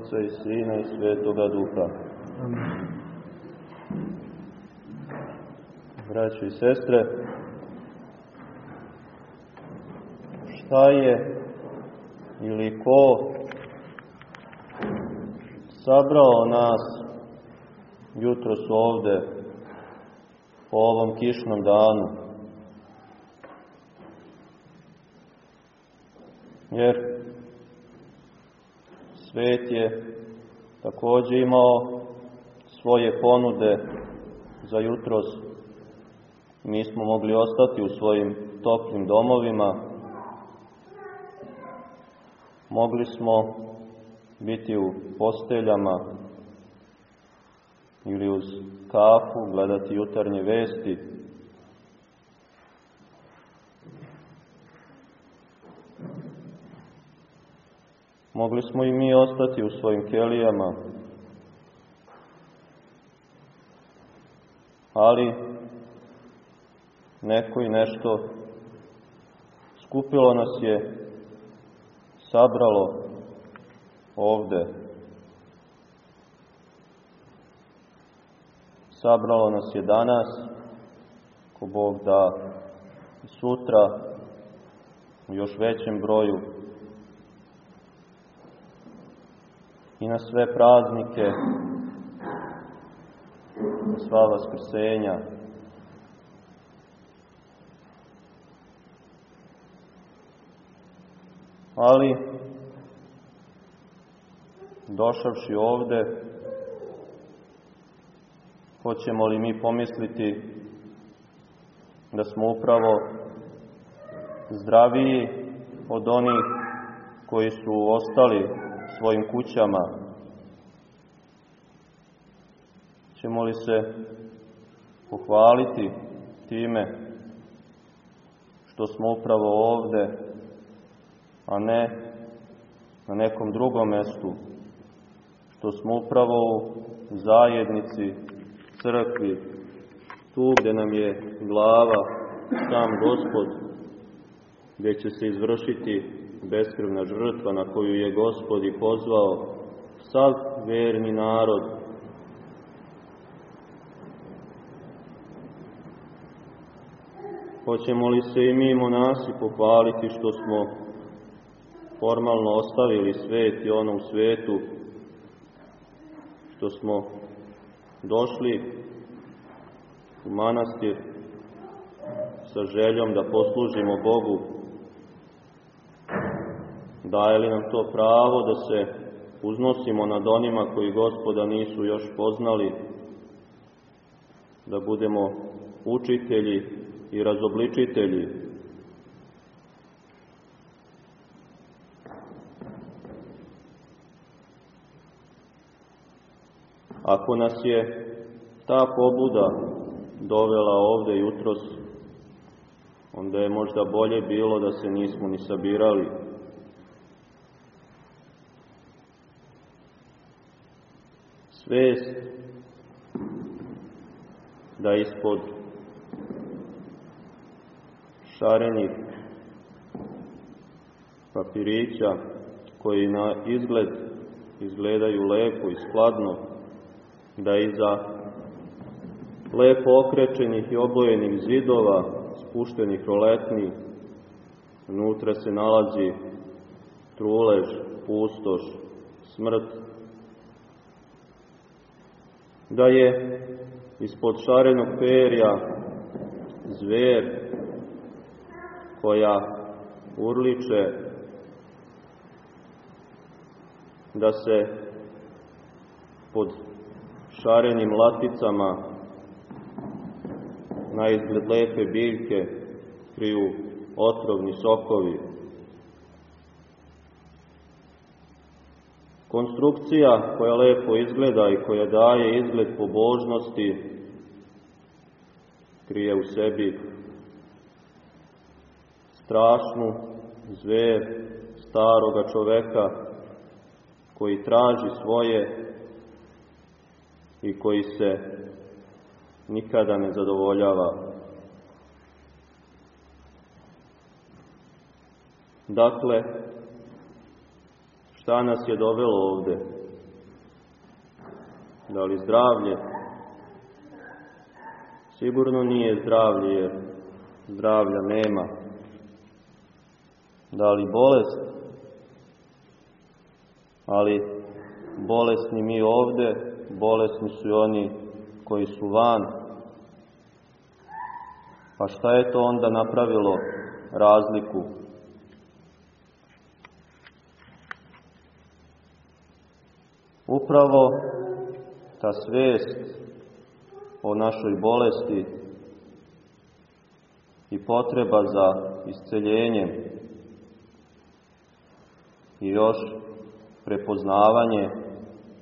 Otca i Sina i Svetoga Duha. Braći i sestre, šta je ili ko sabrao nas jutro su ovde po ovom kišnom danu? Jer svet je takođe imao svoje ponude za jutros. Mi smo mogli ostati u svojim toplim domovima, mogli smo biti u posteljama ili uz kafu, gledati jutarnje vesti, Mogli smo i mi ostati u svojim kelijama, ali neko i nešto skupilo nas je, sabralo ovde. Sabralo nas je danas, ko Bog da sutra u još većem broju i na sve praznike, na sva vaskrsenja. Ali, došavši ovde, hoćemo li mi pomisliti da smo upravo zdraviji od onih koji su ostali svojim kućama? Ćemo li se pohvaliti time što smo upravo ovde, a ne na nekom drugom mestu, što smo upravo u zajednici, crkvi, tu gde nam je glava sam Gospod, gde će se izvršiti beskrvna žrtva na koju je Gospod i pozvao sav verni narod. Hoćemo li se i mi monasi pohvaliti što smo formalno ostavili svet i ono u svetu, što smo došli u manastir sa željom da poslužimo Bogu Daje li nam to pravo da se uznosimo nad onima koji gospoda nisu još poznali, da budemo učitelji i razobličitelji? Ako nas je ta pobuda dovela ovde jutros, onda je možda bolje bilo da se nismo ni sabirali, svest da ispod šarenih papirića koji na izgled izgledaju lepo i skladno, da iza lepo okrečenih i obojenih zidova, spuštenih roletni, unutra se nalazi trulež, pustoš, smrt, da je ispod šarenog perja zver koja urliče da se pod šarenim laticama na izgled lepe biljke kriju otrovni sokovi Konstrukcija koja lepo izgleda i koja daje izgled pobožnosti krije u sebi strašnu zver staroga čoveka koji traži svoje i koji se nikada ne zadovoljava. Dakle, Šta nas je dovelo ovde? Da li zdravlje? Sigurno nije zdravlje, jer zdravlja nema. Da li bolest? Ali bolesni mi ovde, bolesni su i oni koji su van. Pa šta je to onda napravilo razliku? Upravo ta svest o našoj bolesti i potreba za isceljenjem i još prepoznavanje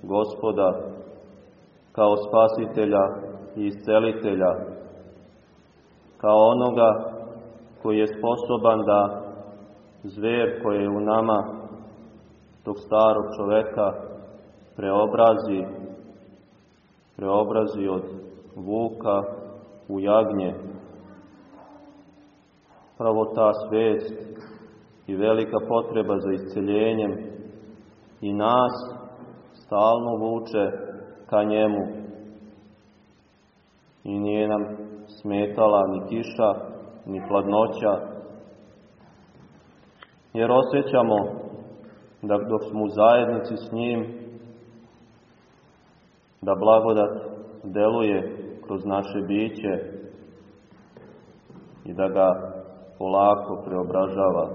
gospoda kao spasitelja i iscelitelja, kao onoga koji je sposoban da zver koji je u nama, tog starog čoveka, preobrazi, preobrazi od vuka u jagnje. Pravo ta svest i velika potreba za isceljenjem i nas stalno vuče ka njemu. I nije nam smetala ni kiša, ni hladnoća, jer osjećamo da dok smo u zajednici s njim, da blagodat deluje kroz naše biće i da ga polako preobražava.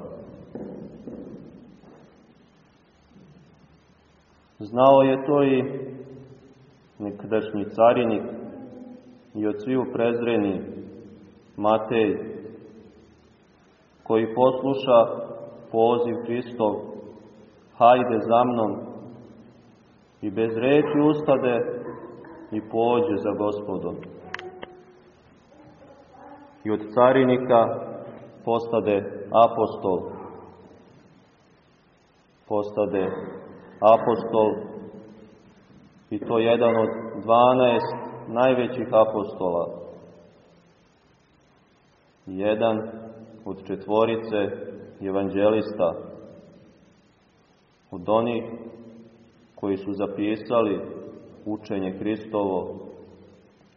Znao je to i nekadašnji carinik i od sviju prezreni Matej, koji posluša poziv Hristov, hajde za mnom, i bez reči ustade i pođe za gospodom. I od carinika postade apostol. Postade apostol i to jedan od dvanaest najvećih apostola. Jedan od četvorice evanđelista, od onih koji su zapisali učenje Hristovo,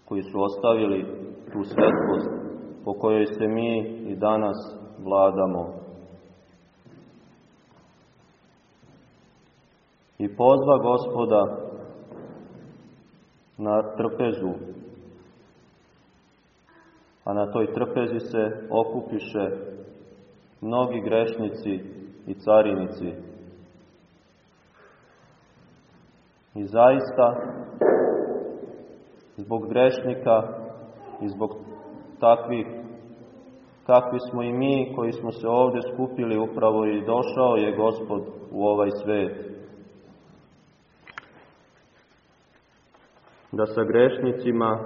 koji su ostavili tu svetlost po kojoj se mi i danas vladamo. I pozva gospoda na trpezu, a na toj trpezi se okupiše mnogi grešnici i carinici, I zaista, zbog grešnika i zbog takvih kakvi smo i mi koji smo se ovde skupili upravo i došao je Gospod u ovaj svet. Da sa grešnicima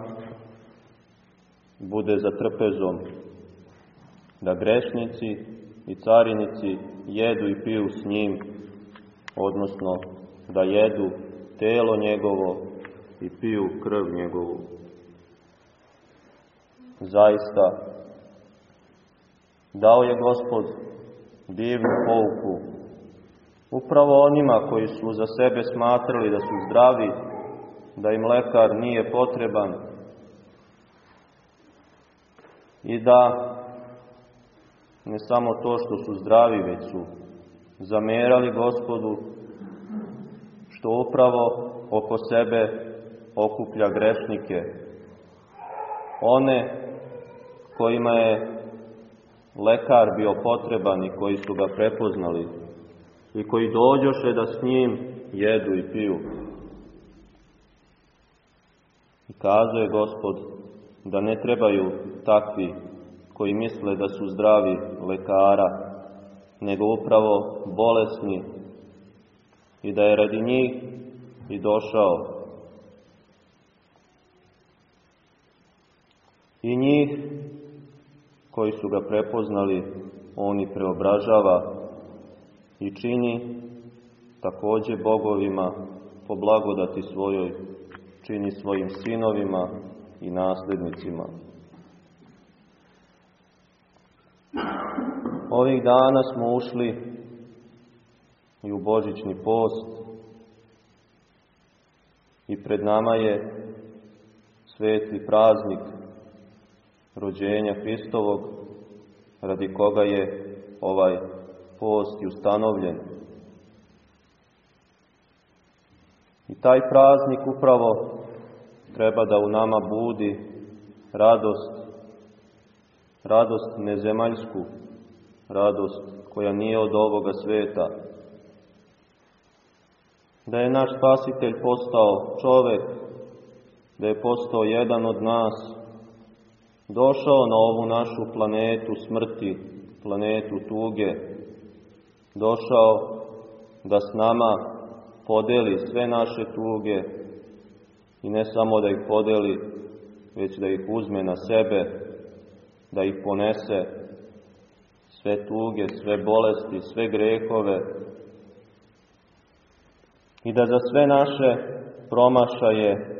bude za trpezom, da grešnici i carinici jedu i piju s njim, odnosno da jedu telo njegovo i piju krv njegovu. Zaista, dao je Gospod divnu pouku upravo onima koji su za sebe smatrali da su zdravi, da im lekar nije potreban i da ne samo to što su zdravi, već su zamerali Gospodu što upravo oko sebe okuplja grešnike, one kojima je lekar bio potreban i koji su ga prepoznali i koji dođoše da s njim jedu i piju. I kazuje Gospod da ne trebaju takvi koji misle da su zdravi lekara, nego upravo bolesni i da je radi njih i došao. I njih koji su ga prepoznali, on i preobražava i čini takođe bogovima po blagodati svojoj, čini svojim sinovima i naslednicima. Ovih dana smo ušli i u Božićni post i pred nama je svetli praznik rođenja Hristovog, radi koga je ovaj post i ustanovljen. I taj praznik upravo treba da u nama budi radost, radost nezemaljsku, radost koja nije od ovoga sveta. Da je naš spasitelj postao čovek, da je postao jedan od nas, došao na ovu našu planetu smrti, planetu tuge, došao da s nama podeli sve naše tuge i ne samo da ih podeli, već da ih uzme na sebe, da ih ponese sve tuge, sve bolesti, sve grehove i da za sve naše promašaje,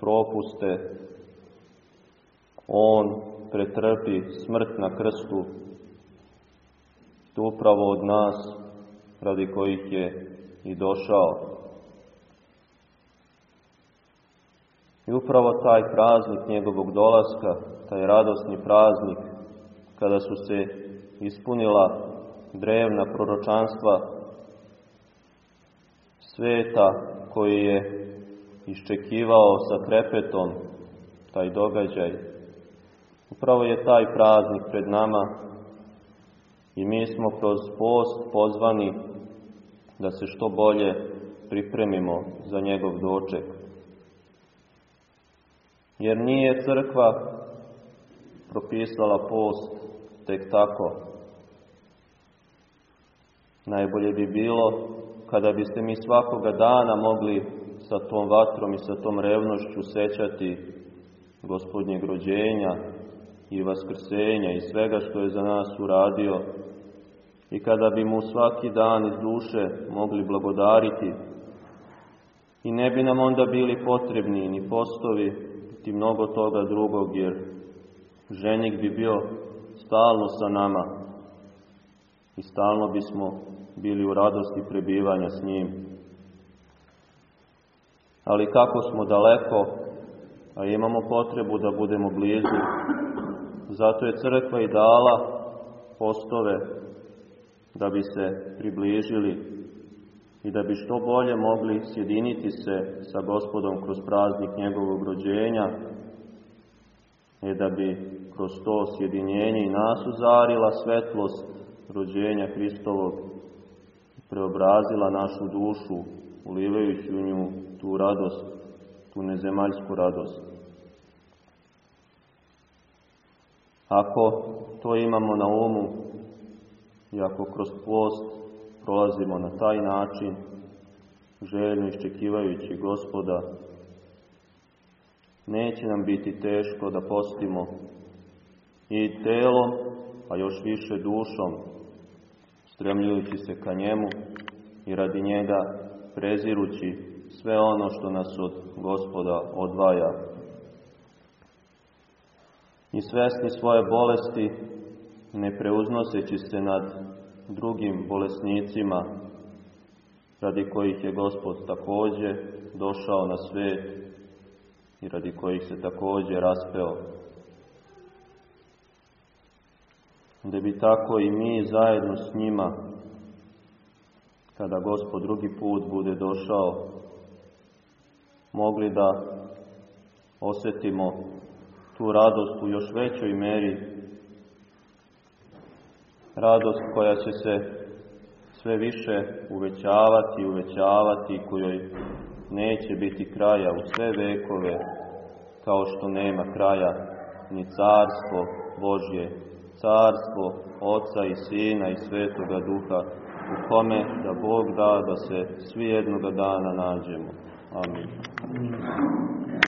propuste, On pretrpi smrt na krstu, to upravo od nas, radi kojih je i došao. I upravo taj praznik njegovog dolaska, taj radosni praznik, kada su se ispunila drevna proročanstva sveta koji je iščekivao sa trepetom taj događaj. Upravo je taj praznik pred nama i mi smo kroz post pozvani da se što bolje pripremimo za njegov doček. Jer nije crkva propisala post tek tako. Najbolje bi bilo kada biste mi svakoga dana mogli sa tom vatrom i sa tom revnošću sećati gospodnjeg rođenja i vaskrsenja i svega što je za nas uradio i kada bi mu svaki dan iz duše mogli blagodariti i ne bi nam onda bili potrebni ni postovi, ti mnogo toga drugog, jer ženik bi bio stalno sa nama i stalno bismo bili u radosti prebivanja s njim. Ali kako smo daleko, a imamo potrebu da budemo blizu, zato je crkva i dala postove da bi se približili i da bi što bolje mogli sjediniti se sa gospodom kroz praznik njegovog rođenja, i da bi kroz to sjedinjenje i nas uzarila svetlost rođenja Hristovog preobrazila našu dušu, ulivajući u nju tu radost, tu nezemaljsku radost. Ako to imamo na umu i ako kroz post prolazimo na taj način, željno iščekivajući gospoda, neće nam biti teško da postimo i telom, a još više dušom, stremljujući se ka njemu i radi njega prezirući sve ono što nas od gospoda odvaja. I svesni svoje bolesti, ne preuznoseći se nad drugim bolesnicima, radi kojih je gospod takođe došao na svet i radi kojih se takođe raspeo. Da bi tako i mi zajedno s njima, kada gospod drugi put bude došao, mogli da osetimo tu radost u još većoj meri, radost koja će se sve više uvećavati uvećavati, kojoj neće biti kraja u sve vekove, kao što nema kraja ni carstvo Božje, carstvo Oca i Sina i Svetoga Duha, u kome da Bog da da se svi jednoga dana nađemo. Amin.